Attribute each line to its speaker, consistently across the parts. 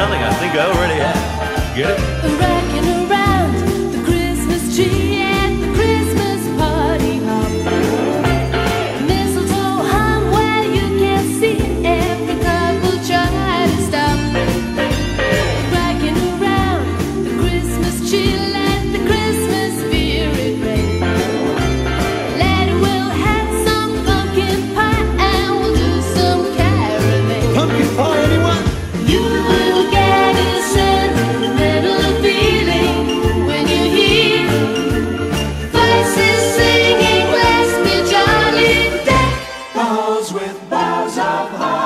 Speaker 1: I think I already have. Get it?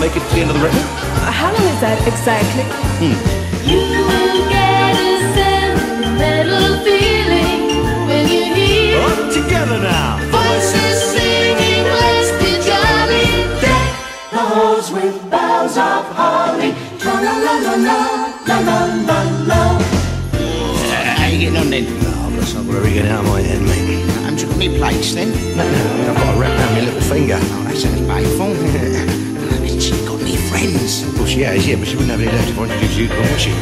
Speaker 1: we'll make it to the end of the record?
Speaker 2: How long is that exactly? Hmm.
Speaker 3: You will get a sentimental feeling when you hear
Speaker 1: All together now.
Speaker 3: voices singing. Let's be jolly. Deck the halls with boughs of holly. La la la la la la la la la.
Speaker 4: How you getting on then?
Speaker 1: Oh, bless, I've got to get out of my head, mate.
Speaker 4: I'm took me plates then.
Speaker 1: No, no, I've got a wrap around my little finger.
Speaker 4: Oh, that sounds painful. she
Speaker 1: has, yeah, but she wouldn't have any left if I introduced you to her, would she?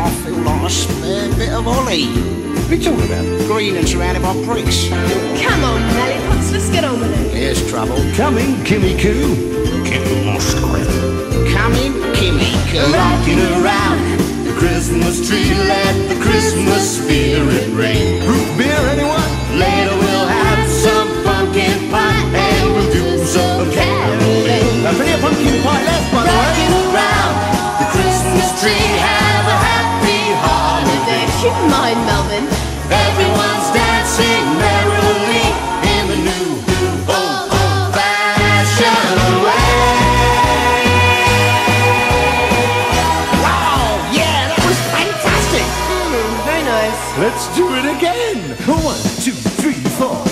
Speaker 4: I feel like a spare bit of Ollie.
Speaker 1: What are you talking about?
Speaker 4: Green and surrounded by pricks.
Speaker 2: Come on, Lollipops, let's get on with it.
Speaker 4: Here's trouble.
Speaker 1: Coming, Kimmy Coo. Kimmy Moscow.
Speaker 4: Coming, Kimmy.
Speaker 1: Rocking around the Christmas tree, let the Christmas spirit reign. Holiday.
Speaker 2: Keep mind, Melvin.
Speaker 1: Everyone's dancing merrily in the new, old, old-fashioned way.
Speaker 4: Wow, yeah, that was fantastic.
Speaker 2: Hmm, very nice.
Speaker 1: Let's do it again. One, two, three, four,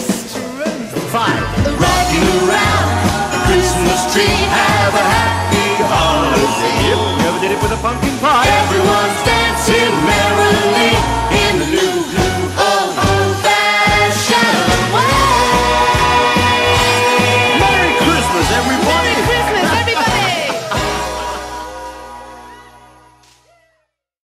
Speaker 1: five. Rocking around the Christmas tree, have a happy holiday. Yep, never did it with a pumpkin pie. Everyone's dancing merrily.